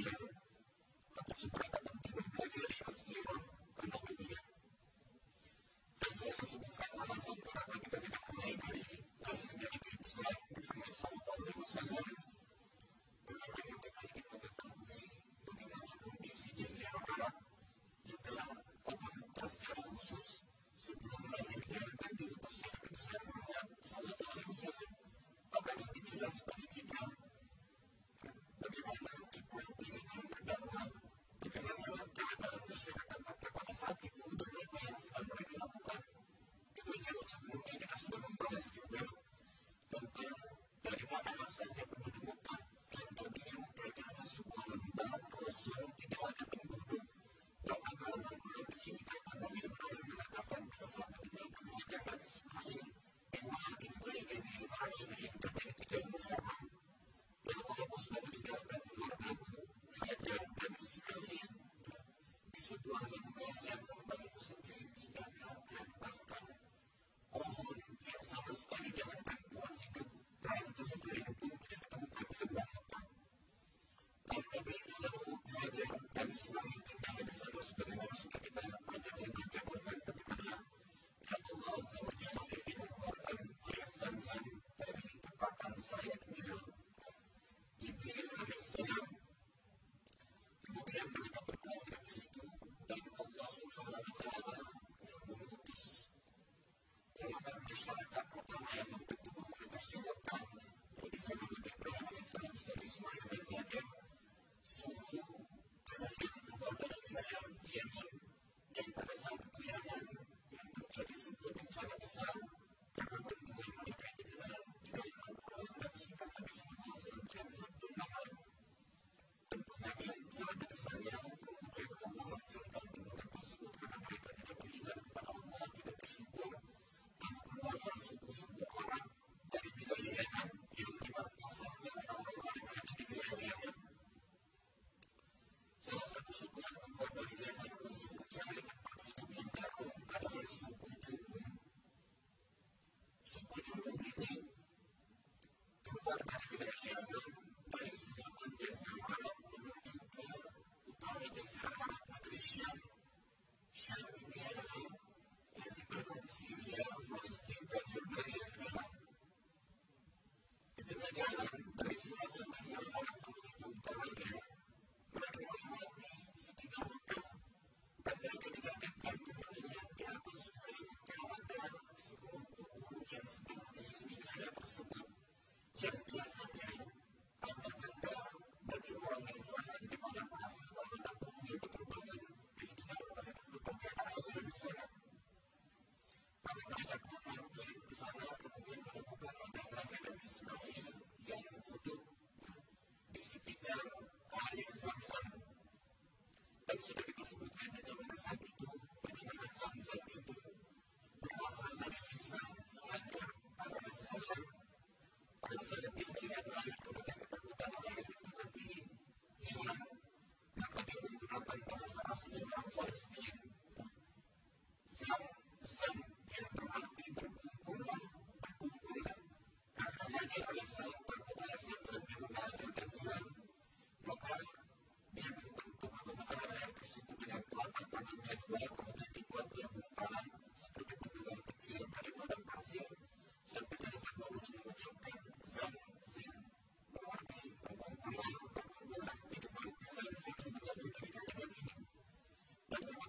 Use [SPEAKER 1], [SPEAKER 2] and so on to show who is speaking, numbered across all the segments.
[SPEAKER 1] できる。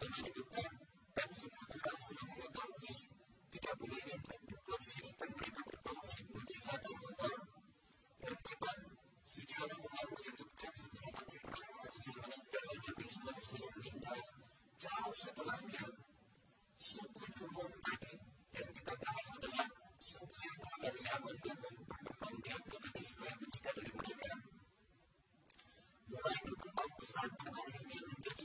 [SPEAKER 1] menjadi kita dan semua kita sudah mengetahui tidak boleh diperlukan sini dan mereka bertemu menjadi satu kota dan kita sejarah mengaku menyebutkan sebelum akhirnya masih meninggal Nabi Islam sebelum meninggal jauh setelahnya suku Jurhum tadi yang kita bahas adalah suku yang dari Yaman dan berkembang di antara Islam ketika dari mereka mulai berkembang pesat ke ini menjadi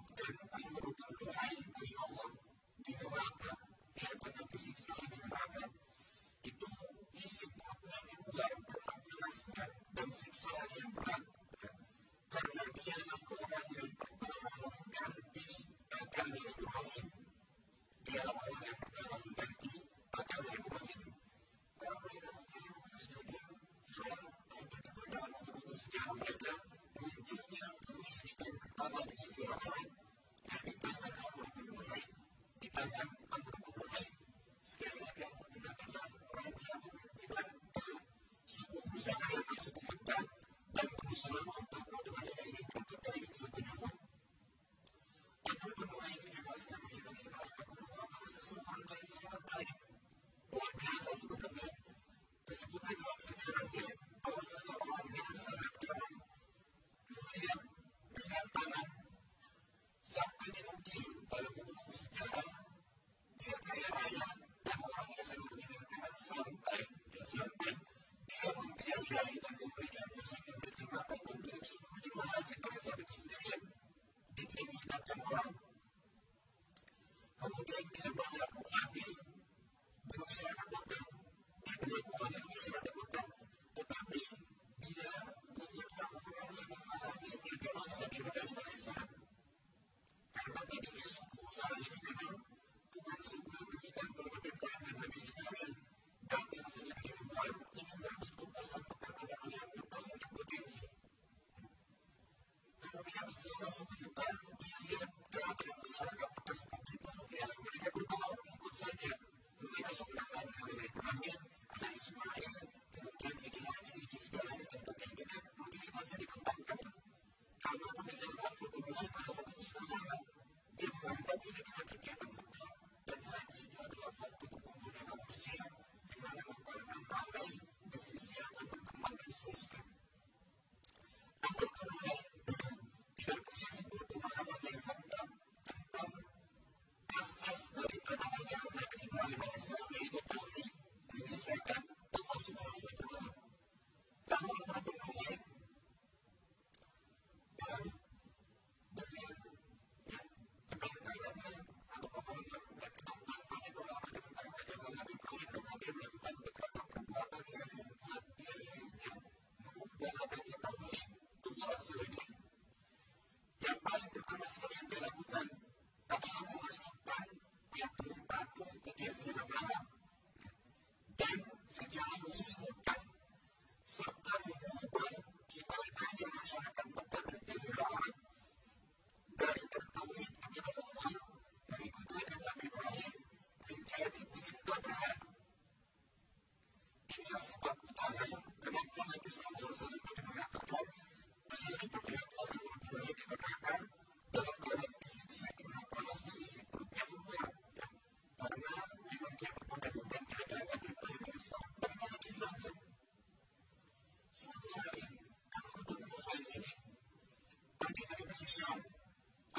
[SPEAKER 1] Yeah.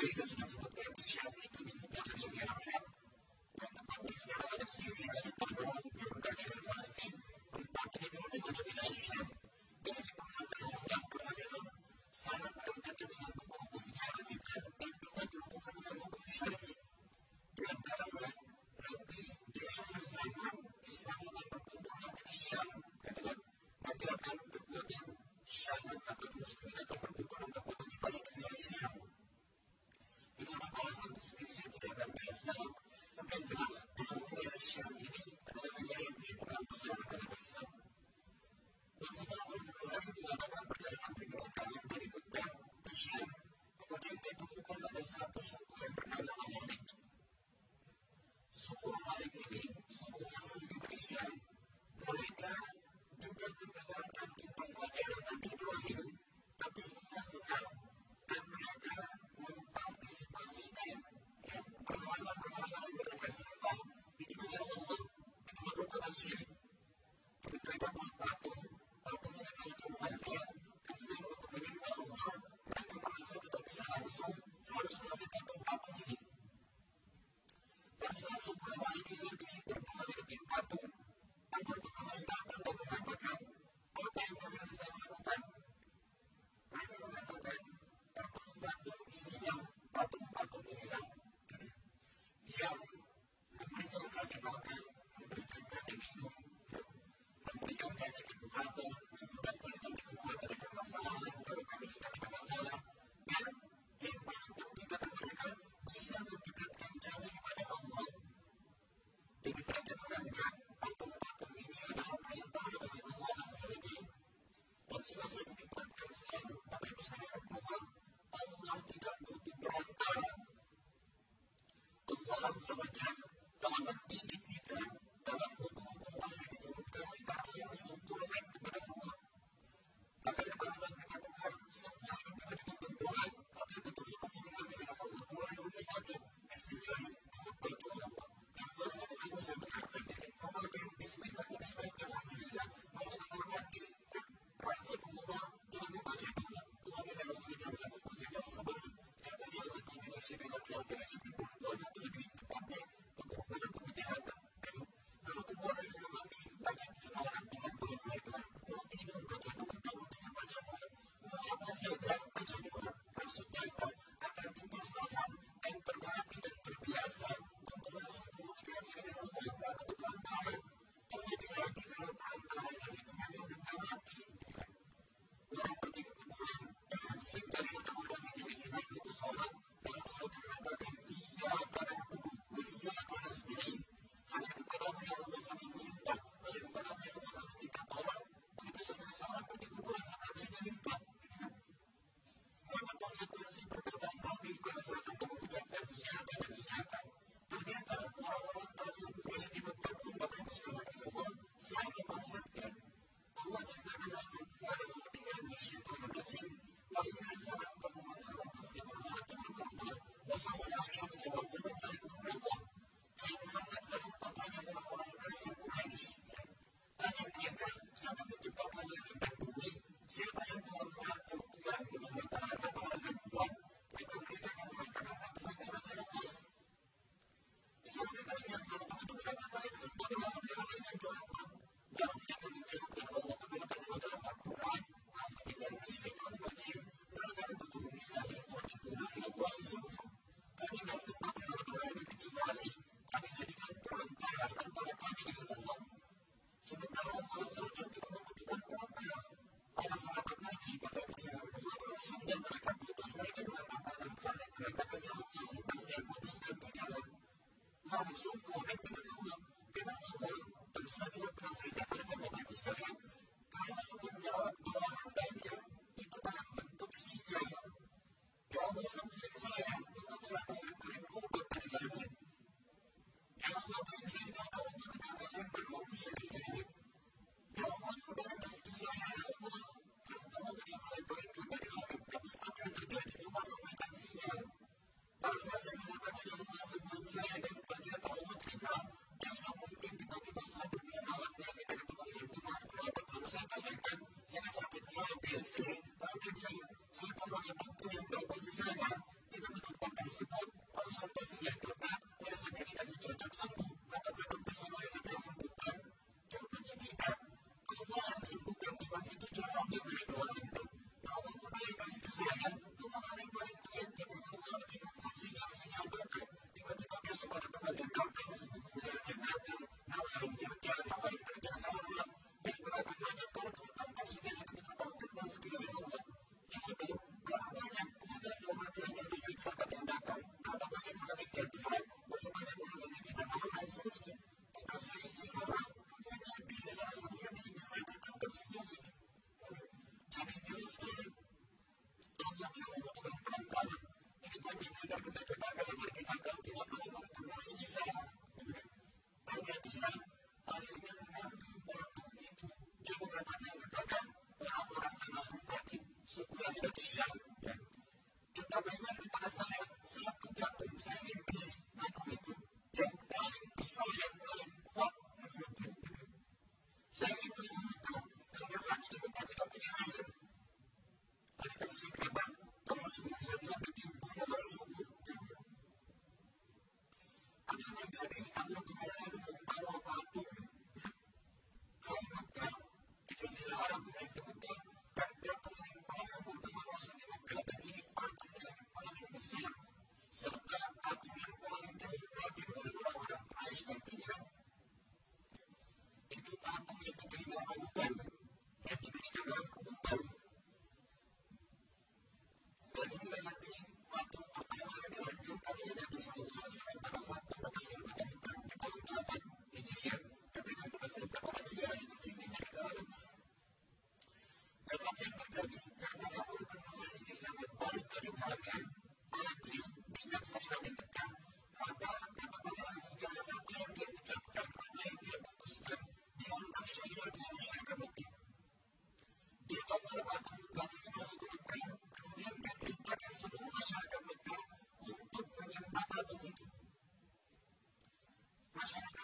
[SPEAKER 1] 大切なことである。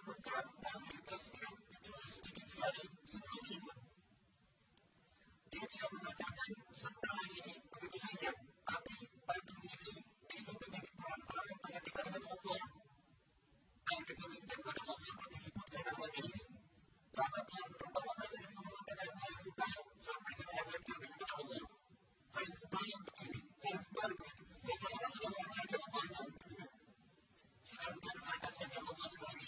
[SPEAKER 1] 大家好，我是主持人，今天是第几期的直播节目？今天我们讲的是《三打白骨精》。白骨精为什么变成白骨精？为什么白骨精会变成白骨精？大家先听我讲一下白骨精是怎么变成白骨精的。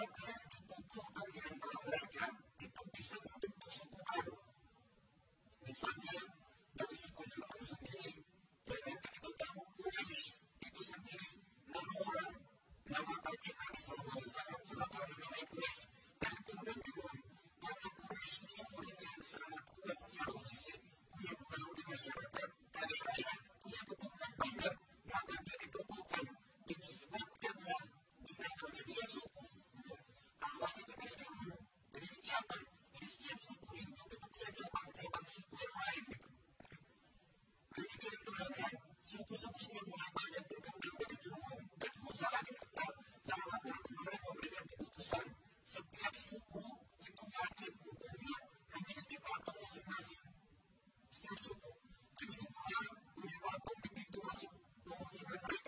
[SPEAKER 1] efek pupuk yang harga mereka itu bisa membentuk suku baru. Misalnya dari suku Yunani sendiri, jangan kita tahu Yunani itu sendiri nama orang, nama bagi Nabi Sallallahu Alaihi Wasallam gunakan nama Quraisy dan kemudian dibuat karena Quraisy itu punya sangat kuat secara fisik, punya pengaruh di masyarakat, kaya raya, punya keturunan banyak, maka dari itu всякой естественной предупрежденности разницы. Конституция сегодняшнего внимания предупрежденного отмусаренного народного времени Путусан соответствует ситуации в Украине на нестепатом 18. Статусу, который была у него комбинатурой, но не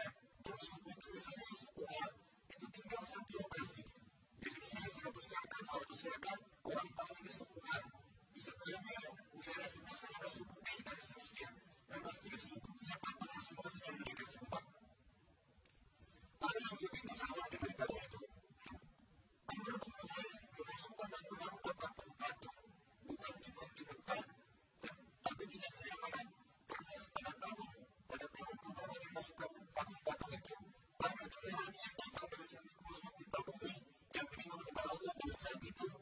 [SPEAKER 1] people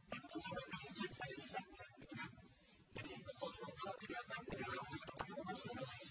[SPEAKER 1] Thank you.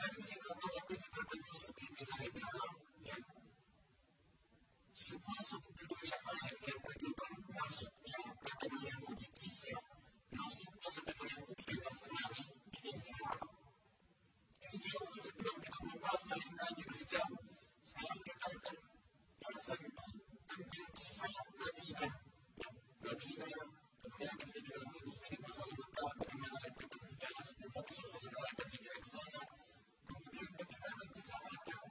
[SPEAKER 1] 但是现在国家对这个东西是越来越重视了，不管是普通小孩还是外地的，外地的父母都意识了，然后他们这边的父母也是慢慢意识了，就是说，现在我们国家是越来越重视这个，所以这个当中，本身本身就有很多的弊端，有很多的，而且这个东西本身我们国家是不提倡的，所以很多的家长都是很反感的。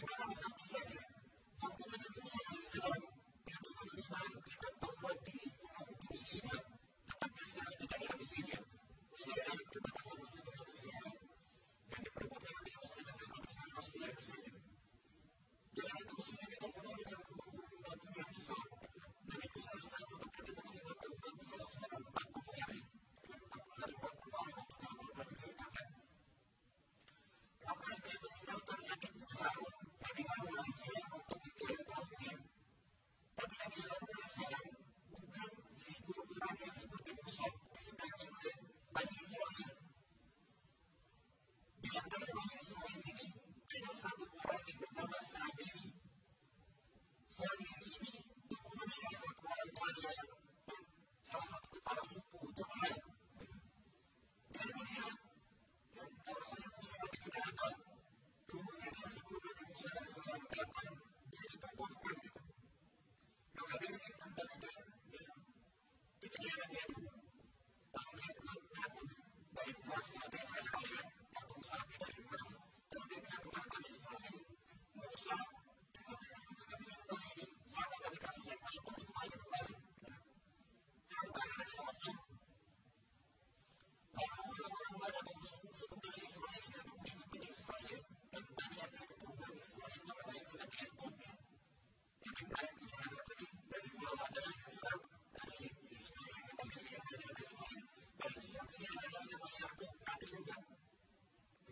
[SPEAKER 1] 他当时不承认，甚至，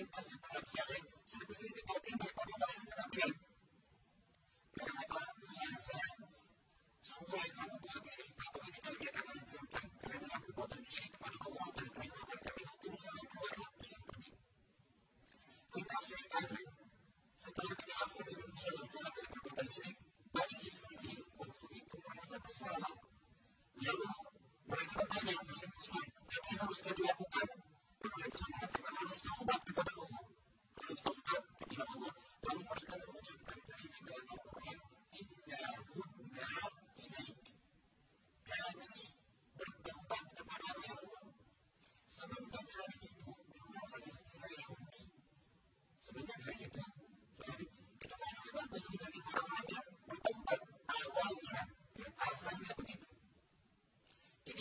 [SPEAKER 1] lintas di pengajian seperti itu penting daripada bahan pengajian. Kenapa? Saya salah. Semua itu bukan apa yang kita lihat akan tentang karena aku potensi kepada Allah dan terima kami hukum sama keluarga seperti. Kita ceritakan setelah kita langsung dengan salah salah dari perbuatan syirik, banyak yang sendiri untuk itu merasa bersalah. Lalu mereka bertanya, apa yang harus kami lakukan? Mereka mengatakan, jadi,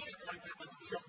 [SPEAKER 1] kita akan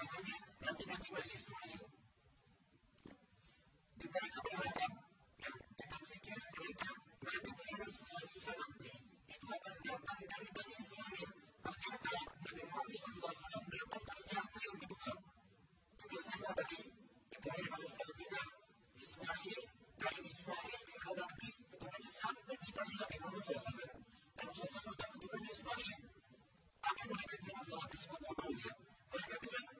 [SPEAKER 1] namanya tapi natural history di mereka berharap dan kita pikir mereka nabi Muhammad SAW itu akan datang dari Bani Israel ternyata Nabi Muhammad SAW datang dari Yahudi yang kedua tulisannya tadi Ibrahim Alaihissalam Ismail dari Ismail dihadapi dengan Ishak dan kita Nabi Muhammad SAW Nabi SAW datang dengan Ismail apa mereka bisa mereka bilang